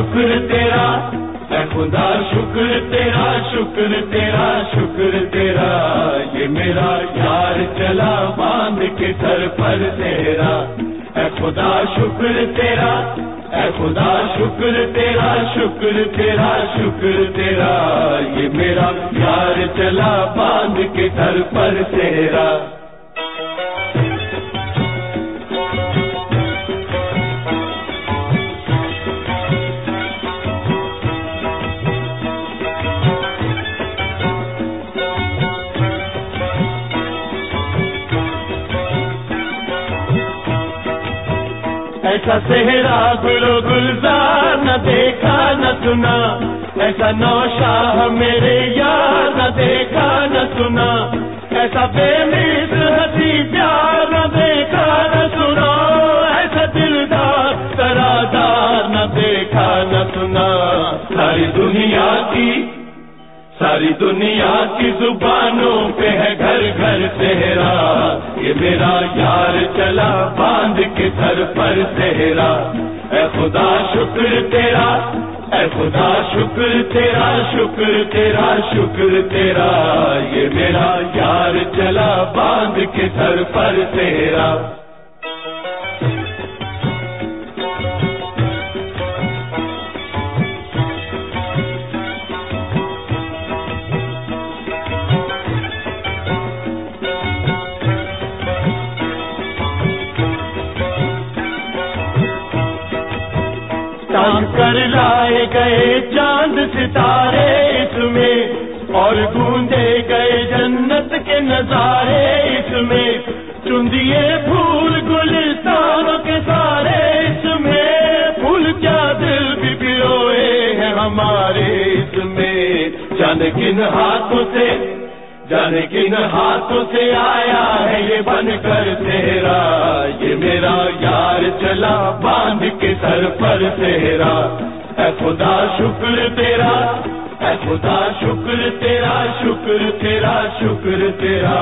شکر تیرا، اے خدا، شکر تیرا شکر تیرا شکر تیرا، یہ میرا یار چلا باندھ کے سر پر تیرا۔ اے خدا، شکر تیرا، اے خدا، شکر تیرا شکر تیرا شکر تیرا، یہ میرا پیار چلا باندھ کے سر پر تیرا۔ ایسا صحرا گلو گلزار نہ دیکھا، نہ سنا۔ ایسا نوشاہ میرے یار نہ دیکھا، نہ سنا۔ ایسا بے مز ہسی پیار، نہ دیکھا، نہ سنا۔ ایسا دلدار ترادار نہ دیکھا، نہ سنا۔ ساری دنیا کی ساری دنیا کی زبانوں پہ ہے گھر گھر تیرا یہ میرا یار چلا باندھ کے سر پر تیرا اے خدا شکر تیرا، اے خدا شکر تیرا شکر تیرا شکر تیرا۔ یہ میرا یار چلا باندھ کے سر پر تیرا کر لائے گئے چاند ستارے اس میں، اور گوندے گئے جنت کے نظارے اس میں۔ چندیے پھول گلستان کے سارے اس میں۔ پھول کیا دل بھی بروئے ہیں ہمارے اس میں۔ جان کن ہاتھوں سے جانے کن ہاتھوں سے آیا ہے یہ بن کر تیرا۔ یہ میرا یار چلا باندھ کے سر پر تیرا۔ اے خدا شکر تیرا، اے خدا شکر تیرا شکر تیرا شکر تیرا۔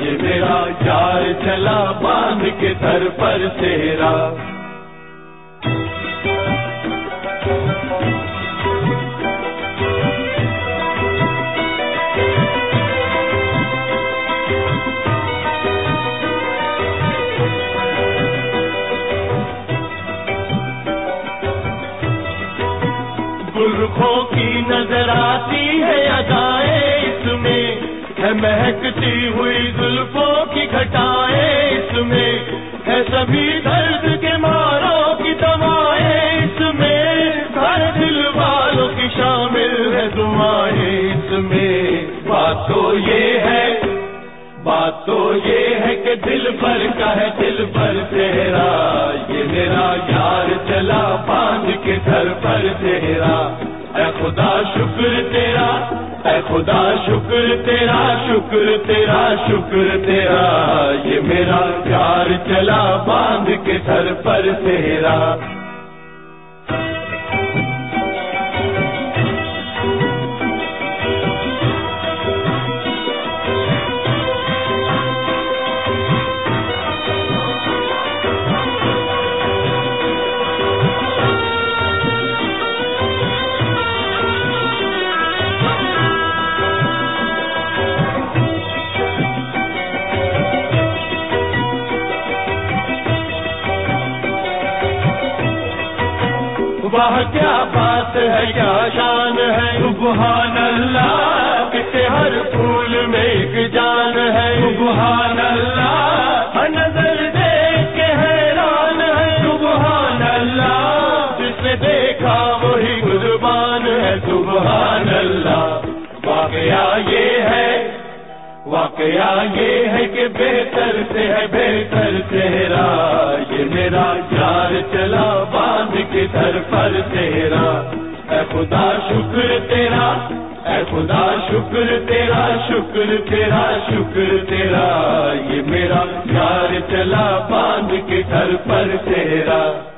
یہ میرا یار چلا باندھ کے سر پر تیرا۔ ہے مہکتی ہوئی زلفوں کی گھٹائیں اس میں ہے سبھی درد کے ماروں کی دوائیں اس میں ہر دل والوں کی شامل ہے دعائیں اس میں۔ بات تو یہ ہے، بات تو یہ ہے کہ دل پر کا ہے، دل پر تیرا یہ میرا یار چلا باندھ کے سر پر تیرا اے خدا، شکر تیرا۔ اے خدا، شکر تیرا شکر تیرا شکر تیرا۔ یہ میرا پیار چلا باندھ کے سر پر تیرا۔ واہ کیا بات ہے کیا شان ہے؟ سبحان اللہ کتنے ہر پھول میں ایک جان ہے۔ سبحان اللہ ہر نظر دیکھ کے حیران ہے۔ سبحان اللہ جس نے دیکھا وہی قربان ہے۔ سبحان اللہ واقعہ یہ ہے واقعہ یہ ہے کہ بہتر سے ہے بہتر تیرا یہ پر تیرا۔ اے خدا، شکر تیرا۔ اے خدا، شکر تیرا شکر تیرا شکر تیرا۔ یہ میرا پیار چلا باندھ کے گھر پر تیرا۔